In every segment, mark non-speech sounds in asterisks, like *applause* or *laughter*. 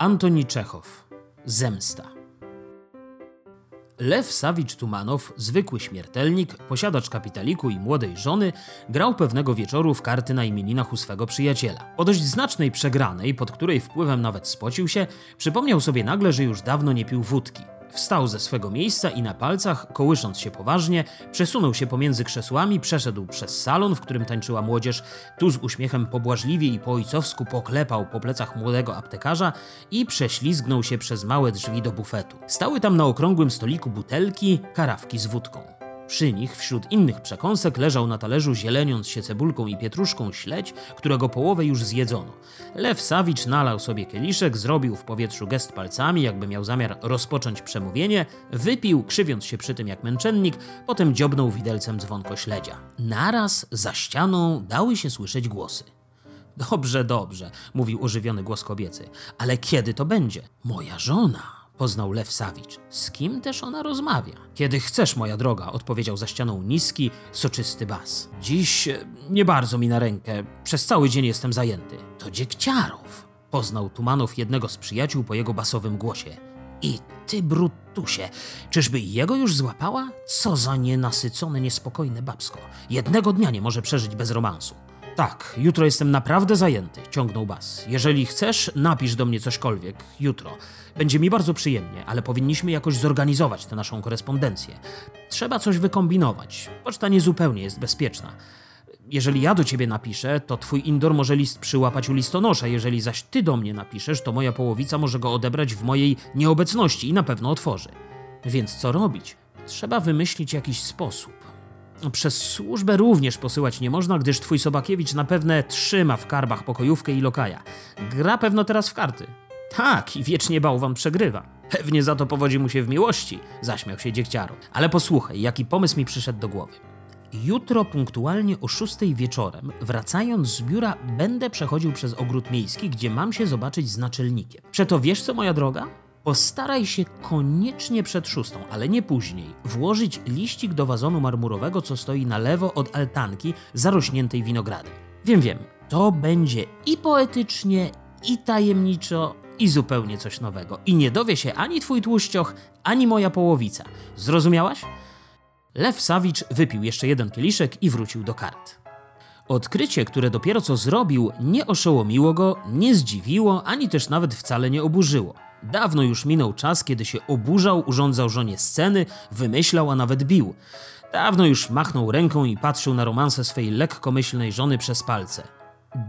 Antoni Czechow. Zemsta. Lew Sawicz Tumanow, zwykły śmiertelnik, posiadacz kapitaliku i młodej żony, grał pewnego wieczoru w karty na imieninach u swego przyjaciela. Po dość znacznej przegranej, pod której wpływem nawet spocił się, przypomniał sobie nagle, że już dawno nie pił wódki. Wstał ze swego miejsca i na palcach, kołysząc się poważnie, przesunął się pomiędzy krzesłami, przeszedł przez salon, w którym tańczyła młodzież, tu z uśmiechem pobłażliwie i po ojcowsku poklepał po plecach młodego aptekarza i prześlizgnął się przez małe drzwi do bufetu. Stały tam na okrągłym stoliku butelki, karawki z wódką. Przy nich, wśród innych przekąsek, leżał na talerzu zieleniąc się cebulką i pietruszką śledź, którego połowę już zjedzono. Lew Sawicz nalał sobie kieliszek, zrobił w powietrzu gest palcami, jakby miał zamiar rozpocząć przemówienie, wypił, krzywiąc się przy tym jak męczennik, potem dziobnął widelcem dzwonko śledzia. Naraz za ścianą dały się słyszeć głosy. Dobrze, dobrze, mówił ożywiony głos kobiecy. Ale kiedy to będzie? Moja żona poznał Lew Sawicz. Z kim też ona rozmawia? Kiedy chcesz, moja droga, odpowiedział za ścianą niski, soczysty bas. Dziś e, nie bardzo mi na rękę, przez cały dzień jestem zajęty. To Dziekciarow, poznał Tumanow jednego z przyjaciół po jego basowym głosie. I ty, Brutusie, czyżby jego już złapała? Co za nienasycone, niespokojne babsko. Jednego dnia nie może przeżyć bez romansu. Tak, jutro jestem naprawdę zajęty, ciągnął Bas. Jeżeli chcesz, napisz do mnie cośkolwiek, jutro. Będzie mi bardzo przyjemnie, ale powinniśmy jakoś zorganizować tę naszą korespondencję. Trzeba coś wykombinować. Poczta niezupełnie jest bezpieczna. Jeżeli ja do ciebie napiszę, to twój indor może list przyłapać u listonosza. Jeżeli zaś ty do mnie napiszesz, to moja połowica może go odebrać w mojej nieobecności i na pewno otworzy. Więc co robić? Trzeba wymyślić jakiś sposób. Przez służbę również posyłać nie można, gdyż twój Sobakiewicz na pewno trzyma w karbach pokojówkę i lokaja. Gra pewno teraz w karty. Tak, i wiecznie bałwan przegrywa. Pewnie za to powodzi mu się w miłości, zaśmiał się dziegciaro. Ale posłuchaj, jaki pomysł mi przyszedł do głowy. Jutro punktualnie o szóstej wieczorem, wracając z biura, będę przechodził przez ogród miejski, gdzie mam się zobaczyć z naczelnikiem. Przeto wiesz co, moja droga? Postaraj się koniecznie przed szóstą, ale nie później, włożyć liścik do wazonu marmurowego, co stoi na lewo od altanki zarośniętej winogradem. Wiem, wiem, to będzie i poetycznie, i tajemniczo, i zupełnie coś nowego. I nie dowie się ani twój tłuścioch, ani moja połowica. Zrozumiałaś? Lew Sawicz wypił jeszcze jeden kieliszek i wrócił do kart. Odkrycie, które dopiero co zrobił, nie oszołomiło go, nie zdziwiło, ani też nawet wcale nie oburzyło. Dawno już minął czas, kiedy się oburzał, urządzał żonie sceny, wymyślał, a nawet bił. Dawno już machnął ręką i patrzył na romanse swej lekkomyślnej żony przez palce.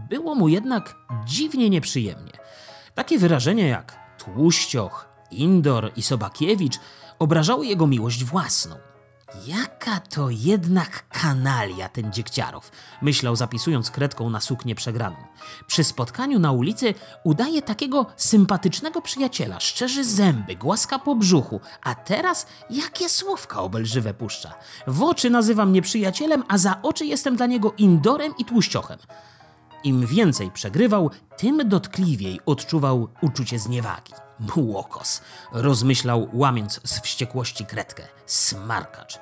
Było mu jednak dziwnie nieprzyjemnie. Takie wyrażenia jak tłuścioch, indor i sobakiewicz obrażały jego miłość własną. Jaka to jednak kanalia ten Dziekciarow, myślał zapisując kredką na suknię przegraną. Przy spotkaniu na ulicy udaje takiego sympatycznego przyjaciela, szczerzy zęby, głaska po brzuchu, a teraz jakie słówka obelżywe puszcza. W oczy nazywa mnie przyjacielem, a za oczy jestem dla niego indorem i tłuściochem. Im więcej przegrywał, tym dotkliwiej odczuwał uczucie zniewagi. Młokos, rozmyślał, łamiąc z wściekłości kredkę. Smarkacz.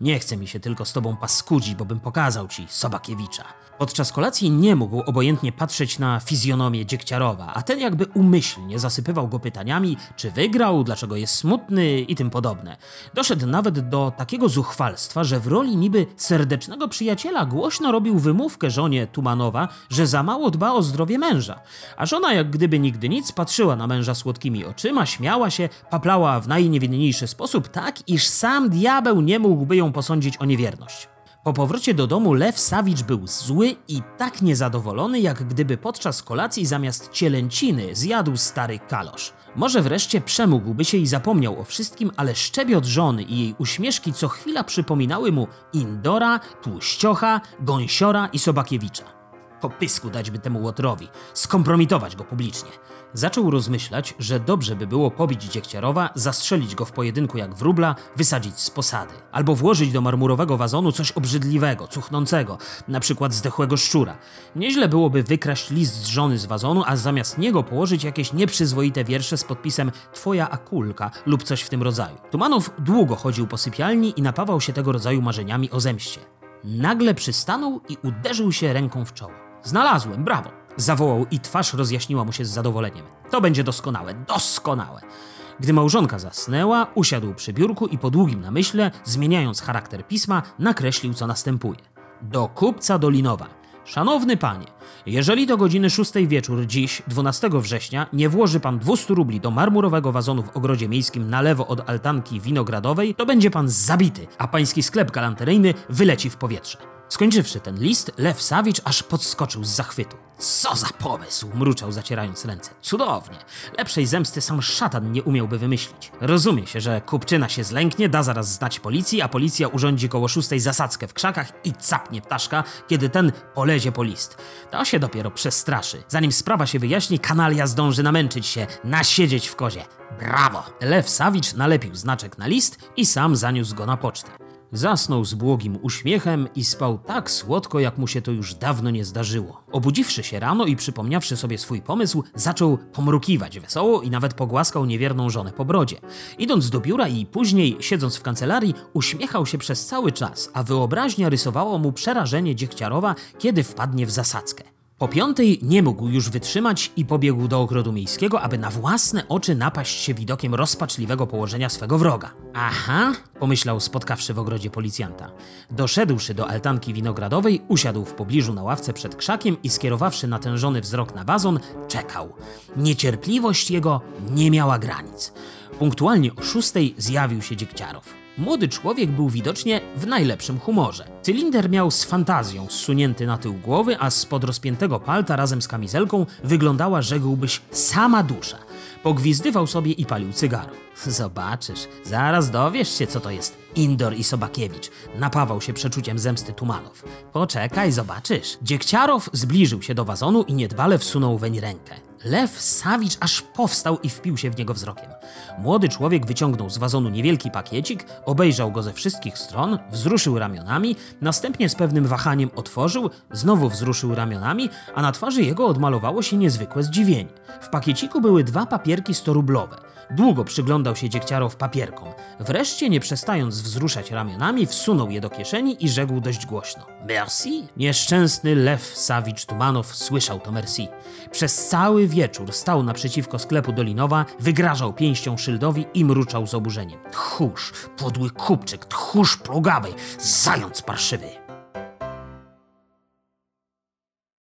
Nie chce mi się tylko z tobą paskudzić, bo bym pokazał ci Sobakiewicza. Podczas kolacji nie mógł obojętnie patrzeć na fizjonomię Dziekciarowa, a ten jakby umyślnie zasypywał go pytaniami, czy wygrał, dlaczego jest smutny i tym podobne. Doszedł nawet do takiego zuchwalstwa, że w roli niby serdecznego przyjaciela głośno robił wymówkę żonie Tumanowa, że za mało dba o zdrowie męża. A żona jak gdyby nigdy nic patrzyła na męża słodkimi oczyma, śmiała się, paplała w najniewinniejszy sposób tak, iż sam diabeł nie mógłby ją posądzić o niewierność. Po powrocie do domu Lew Sawicz był zły i tak niezadowolony, jak gdyby podczas kolacji zamiast cielęciny zjadł stary kalosz. Może wreszcie przemógłby się i zapomniał o wszystkim, ale szczebiot żony i jej uśmieszki co chwila przypominały mu Indora, Tłuściocha, Gąsiora i Sobakiewicza. Po pysku dać by temu łotrowi, skompromitować go publicznie. Zaczął rozmyślać, że dobrze by było pobić Dziekciarowa, zastrzelić go w pojedynku jak wróbla, wysadzić z posady. Albo włożyć do marmurowego wazonu coś obrzydliwego, cuchnącego, na przykład zdechłego szczura. Nieźle byłoby wykraść list z żony z wazonu, a zamiast niego położyć jakieś nieprzyzwoite wiersze z podpisem Twoja akulka lub coś w tym rodzaju. Tumanow długo chodził po sypialni i napawał się tego rodzaju marzeniami o zemście. Nagle przystanął i uderzył się ręką w czoło. Znalazłem, brawo! Zawołał i twarz rozjaśniła mu się z zadowoleniem. To będzie doskonałe, doskonałe. Gdy małżonka zasnęła, usiadł przy biurku i po długim namyśle, zmieniając charakter pisma, nakreślił co następuje. Do kupca Dolinowa. Szanowny panie, jeżeli do godziny 6 wieczór dziś, 12 września, nie włoży pan 200 rubli do marmurowego wazonu w ogrodzie miejskim na lewo od altanki winogradowej, to będzie pan zabity, a pański sklep galanteryjny wyleci w powietrze. Skończywszy ten list, Lew Sawicz aż podskoczył z zachwytu. Co za pomysł! mruczał zacierając ręce. Cudownie! Lepszej zemsty sam szatan nie umiałby wymyślić. Rozumie się, że kupczyna się zlęknie, da zaraz znać policji, a policja urządzi koło szóstej zasadzkę w krzakach i capnie ptaszka, kiedy ten polezie po list. To się dopiero przestraszy. Zanim sprawa się wyjaśni, kanalia zdąży namęczyć się, nasiedzieć w kozie. Brawo! Lew Sawicz nalepił znaczek na list i sam zaniósł go na pocztę. Zasnął z błogim uśmiechem i spał tak słodko, jak mu się to już dawno nie zdarzyło. Obudziwszy się rano i przypomniawszy sobie swój pomysł, zaczął pomrukiwać wesoło i nawet pogłaskał niewierną żonę po brodzie. Idąc do biura i później, siedząc w kancelarii, uśmiechał się przez cały czas, a wyobraźnia rysowała mu przerażenie dziechciarowa, kiedy wpadnie w zasadzkę. Po piątej nie mógł już wytrzymać i pobiegł do ogrodu miejskiego, aby na własne oczy napaść się widokiem rozpaczliwego położenia swego wroga. Aha, pomyślał spotkawszy w ogrodzie policjanta. Doszedłszy do altanki winogradowej, usiadł w pobliżu na ławce przed krzakiem i skierowawszy natężony wzrok na wazon, czekał. Niecierpliwość jego nie miała granic. Punktualnie o szóstej zjawił się Dziegciarow. Młody człowiek był widocznie w najlepszym humorze. Cylinder miał z fantazją zsunięty na tył głowy, a spod rozpiętego palta razem z kamizelką wyglądała, rzekłbyś, sama dusza. Pogwizdywał sobie i palił cygaro. *laughs* Zobaczysz, zaraz dowiesz się, co to jest Indor i Sobakiewicz. Napawał się przeczuciem zemsty Tumanów. Poczekaj, zobaczysz. Dziekciarow zbliżył się do wazonu i niedbale wsunął weń rękę. Lew Sawicz aż powstał i wpił się w niego wzrokiem. Młody człowiek wyciągnął z wazonu niewielki pakiecik, obejrzał go ze wszystkich stron, wzruszył ramionami, następnie z pewnym wahaniem otworzył, znowu wzruszył ramionami, a na twarzy jego odmalowało się niezwykłe zdziwienie. W pakieciku były dwa papierki storublowe. Długo przyglądał się dziekciarow papierkom. Wreszcie, nie przestając wzruszać ramionami, wsunął je do kieszeni i rzekł dość głośno. Merci? Nieszczęsny Lew Sawicz Tumanow słyszał to merci. Przez cały wieczór stał naprzeciwko sklepu Dolinowa, wygrażał pięścią szyldowi i mruczał z oburzeniem. Tchórz, podły kupczyk, tchórz plugawy, zając parszywy.